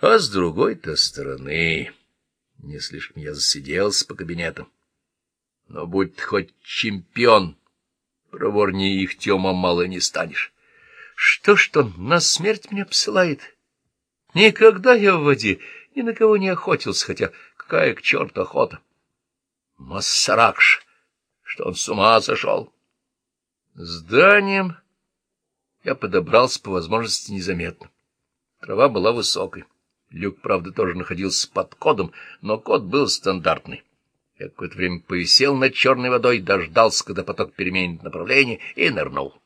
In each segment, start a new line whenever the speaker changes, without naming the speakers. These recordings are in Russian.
А с другой-то стороны, не слишком я засиделся по кабинетам. Но будь ты хоть чемпион, проворнее их тема мало не станешь. Что ж он на смерть меня посылает? Никогда я в воде ни на кого не охотился, хотя какая к черту охота. Массаракш, что он с ума сошел. Зданием я подобрался по возможности незаметно. Трава была высокой. Люк, правда, тоже находился под кодом, но код был стандартный. Я какое-то время повисел над черной водой, дождался, когда поток переменит направление, и нырнул.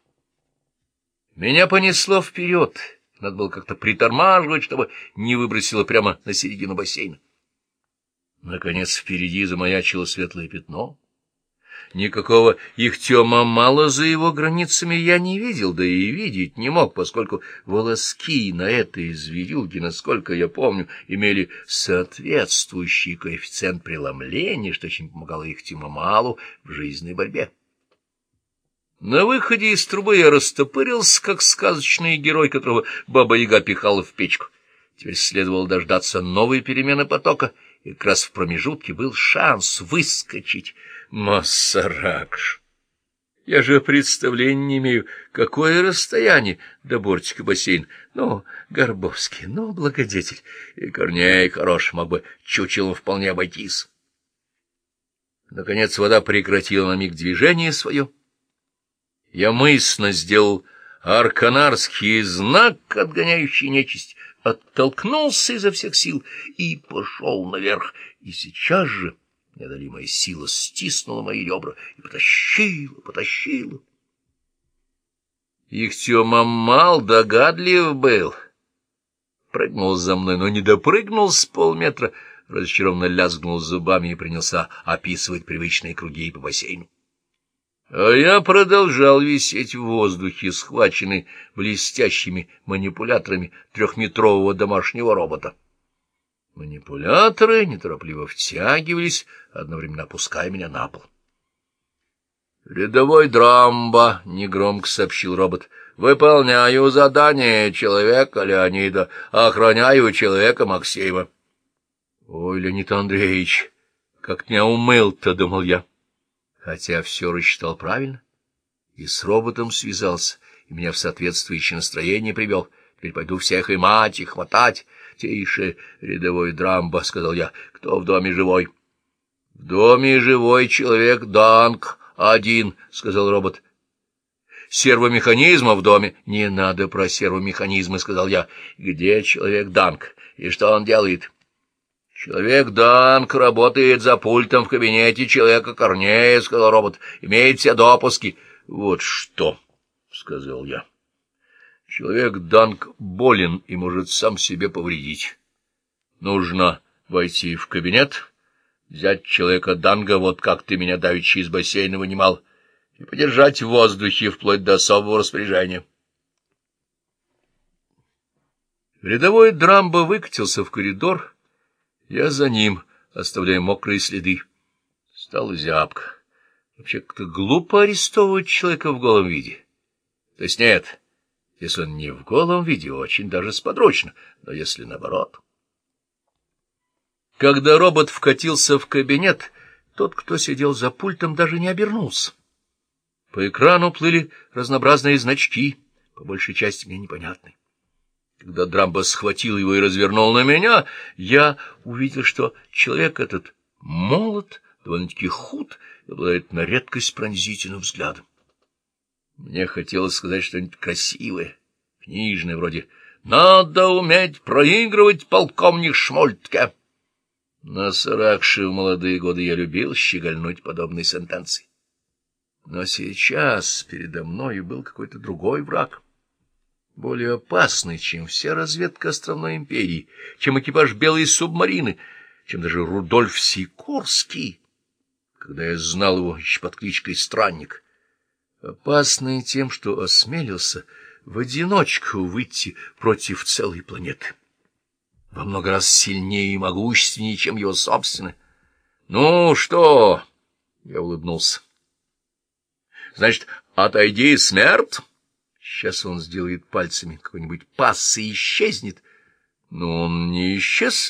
Меня понесло вперед. Надо было как-то притормаживать, чтобы не выбросило прямо на середину бассейна. Наконец впереди замаячило светлое пятно. Никакого ихтема мало за его границами я не видел, да и видеть не мог, поскольку волоски на этой зверюге, насколько я помню, имели соответствующий коэффициент преломления, что очень помогало ихтема малу в жизненной борьбе. На выходе из трубы я растопырился, как сказочный герой, которого Баба-Яга пихала в печку. Теперь следовало дождаться новой перемены потока, и как раз в промежутке был шанс выскочить — Массаракш! Я же представления не имею, какое расстояние до бортика бассейн. Ну, Горбовский, ну, благодетель. И Корней хорош, мог бы чучелом вполне обойтись. Наконец вода прекратила на миг движение свое. Я мысленно сделал арканарский знак, отгоняющий нечисть, оттолкнулся изо всех сил и пошел наверх. И сейчас же... Неодолимая сила стиснула мои ребра и потащила, потащила. Их Тёма мал догадлив был. Прыгнул за мной, но не допрыгнул с полметра, разочарованно лязгнул зубами и принялся описывать привычные круги по бассейну. А я продолжал висеть в воздухе, схваченный блестящими манипуляторами трехметрового домашнего робота. Манипуляторы неторопливо втягивались, одновременно опуская меня на пол. — Рядовой Драмба, — негромко сообщил робот, — выполняю задание человека Леонида, охраняю человека Максима. — Ой, Леонид Андреевич, как меня умыл-то, — думал я. Хотя все рассчитал правильно и с роботом связался, и меня в соответствующее настроение привел. Теперь пойду всех и мать, и хватать. — Тише, рядовой Драмба, — сказал я. — Кто в доме живой? — В доме живой человек Данк один, — сказал робот. — Сервомеханизма в доме. — Не надо про сервомеханизмы, — сказал я. — Где человек Данк? И что он делает? — Человек Данк работает за пультом в кабинете человека Корнея, — сказал робот. — Имеет все допуски. — Вот что, — сказал я. Человек Данк болен и может сам себе повредить. Нужно войти в кабинет, взять человека Данга, вот как ты меня давеча из бассейна вынимал, и подержать в воздухе вплоть до особого распоряжения. Рядовой Драмбо выкатился в коридор, я за ним, оставляя мокрые следы. Стала зябко. Вообще как-то глупо арестовывать человека в голом виде. То есть нет... Если он не в голом виде, очень даже сподручно, но если наоборот... Когда робот вкатился в кабинет, тот, кто сидел за пультом, даже не обернулся. По экрану плыли разнообразные значки, по большей части мне непонятные. Когда Драмбо схватил его и развернул на меня, я увидел, что человек этот молод, довольно-таки худ и обладает на редкость пронзительным взглядом. Мне хотелось сказать что-нибудь красивое, книжное, вроде «Надо уметь проигрывать, полковник Шмольтке». На Саракше в молодые годы я любил щегольнуть подобные сентенции. Но сейчас передо мной был какой-то другой враг, более опасный, чем вся разведка островной империи, чем экипаж белой субмарины, чем даже Рудольф Сикорский, когда я знал его еще под кличкой Странник опасный тем, что осмелился в одиночку выйти против целой планеты. Во много раз сильнее и могущественнее, чем его собственное. — Ну что? — я улыбнулся. — Значит, отойди, смерть? Сейчас он сделает пальцами какой-нибудь пас и исчезнет. Но он не исчез